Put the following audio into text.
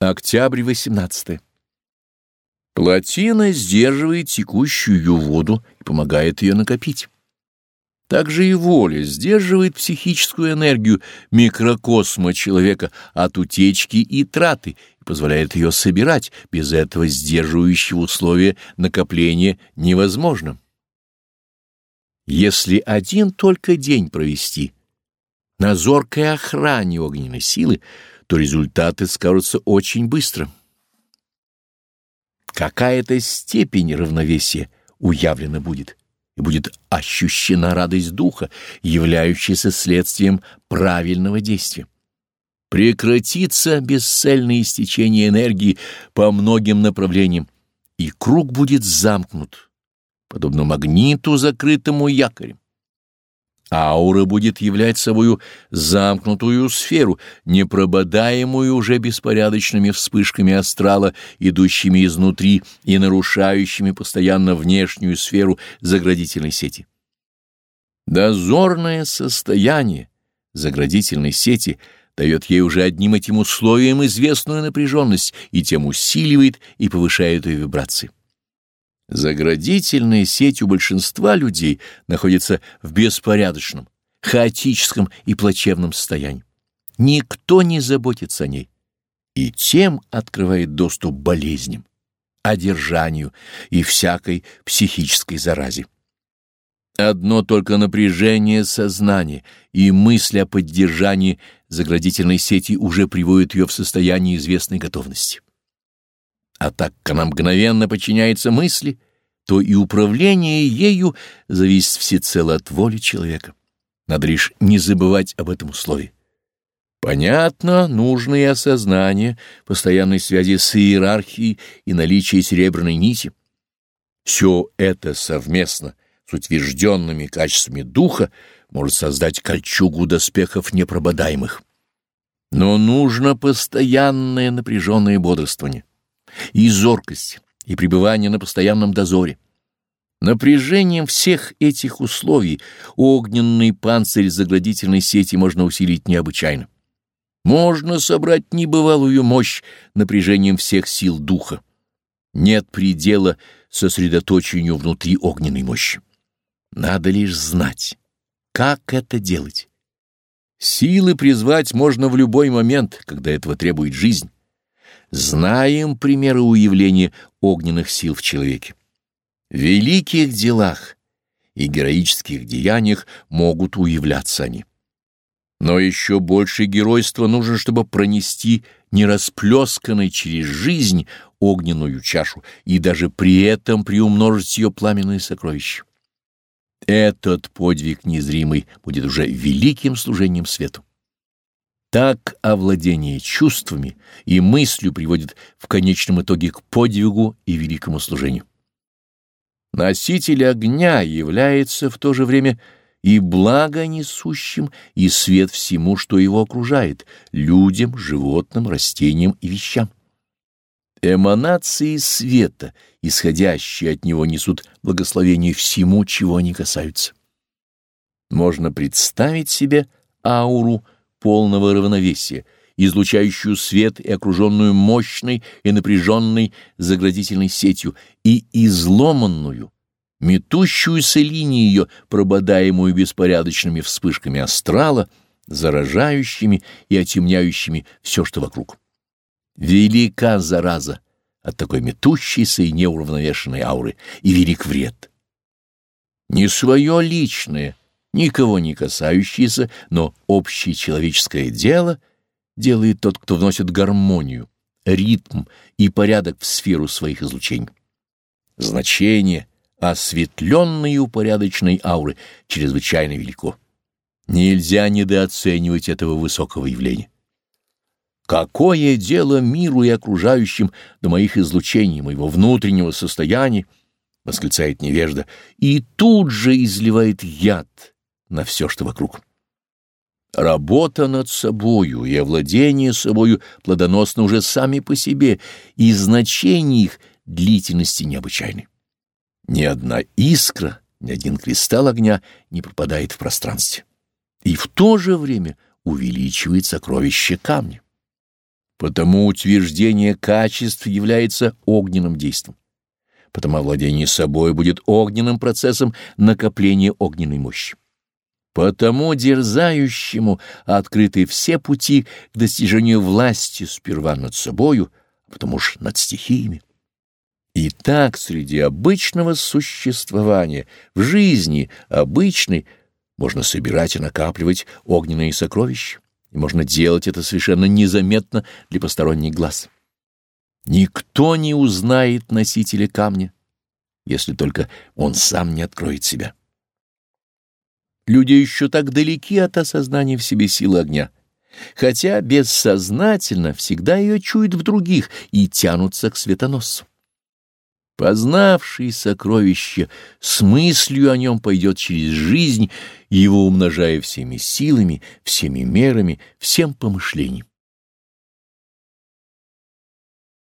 Октябрь 18. Плотина сдерживает текущую воду и помогает ее накопить. Также и воля сдерживает психическую энергию микрокосма человека от утечки и траты и позволяет ее собирать, без этого сдерживающего условия накопления невозможно. Если один только день провести на зоркой охране огненной силы, то результаты скажутся очень быстро. Какая-то степень равновесия уявлена будет, и будет ощущена радость духа, являющаяся следствием правильного действия. Прекратится бесцельное истечение энергии по многим направлениям, и круг будет замкнут, подобно магниту, закрытому якорем. Аура будет являть собою замкнутую сферу, непрободаемую уже беспорядочными вспышками астрала, идущими изнутри и нарушающими постоянно внешнюю сферу заградительной сети. Дозорное состояние заградительной сети дает ей уже одним этим условием известную напряженность и тем усиливает и повышает ее вибрации. Заградительная сеть у большинства людей находится в беспорядочном, хаотическом и плачевном состоянии. Никто не заботится о ней, и тем открывает доступ болезням, одержанию и всякой психической заразе. Одно только напряжение сознания и мысль о поддержании заградительной сети уже приводит ее в состояние известной готовности. А так как она мгновенно подчиняется мысли, то и управление ею зависит всецело от воли человека. Надо лишь не забывать об этом условии. Понятно, нужно и осознание постоянной связи с иерархией и наличие серебряной нити. Все это совместно с утвержденными качествами духа может создать кольчугу доспехов непрободаемых. Но нужно постоянное напряженное бодрствование и зоркость, и пребывание на постоянном дозоре. Напряжением всех этих условий огненный панцирь заградительной сети можно усилить необычайно. Можно собрать небывалую мощь напряжением всех сил духа. Нет предела сосредоточению внутри огненной мощи. Надо лишь знать, как это делать. Силы призвать можно в любой момент, когда этого требует жизнь. Знаем примеры уявления огненных сил в человеке. В великих делах и героических деяниях могут уявляться они. Но еще больше геройства нужно, чтобы пронести нерасплесканной через жизнь огненную чашу и даже при этом приумножить ее пламенные сокровища. Этот подвиг незримый будет уже великим служением свету. Так овладение чувствами и мыслью приводит в конечном итоге к подвигу и великому служению. Носитель огня является в то же время и благо несущим, и свет всему, что его окружает, людям, животным, растениям и вещам. Эманации света, исходящие от него, несут благословение всему, чего они касаются. Можно представить себе ауру — полного равновесия, излучающую свет и окруженную мощной и напряженной заградительной сетью, и изломанную, метущуюся линию ее, прободаемую беспорядочными вспышками астрала, заражающими и отемняющими все, что вокруг. Велика зараза от такой метущейся и неуравновешенной ауры, и велик вред. Не свое личное — никого не касающееся, но общее человеческое дело делает тот, кто вносит гармонию, ритм и порядок в сферу своих излучений. Значение осветленной и упорядоченной ауры чрезвычайно велико. Нельзя недооценивать этого высокого явления. Какое дело миру и окружающим до моих излучений, моего внутреннего состояния, восклицает невежда, и тут же изливает яд, на все, что вокруг. Работа над собою и овладение собою плодоносны уже сами по себе, и значение их длительности необычайны. Ни одна искра, ни один кристалл огня не пропадает в пространстве. И в то же время увеличивает сокровище камня. Потому утверждение качеств является огненным действием. Потому овладение собой будет огненным процессом накопления огненной мощи. Потому дерзающему открыты все пути к достижению власти сперва над собою, а потом уж над стихиями. И так среди обычного существования, в жизни обычной, можно собирать и накапливать огненные сокровища, и можно делать это совершенно незаметно для посторонних глаз. Никто не узнает носителя камня, если только он сам не откроет себя. Люди еще так далеки от осознания в себе силы огня, хотя бессознательно всегда ее чуют в других и тянутся к светоносцу. Познавший сокровище с мыслью о нем пойдет через жизнь, его умножая всеми силами, всеми мерами, всем помышлением.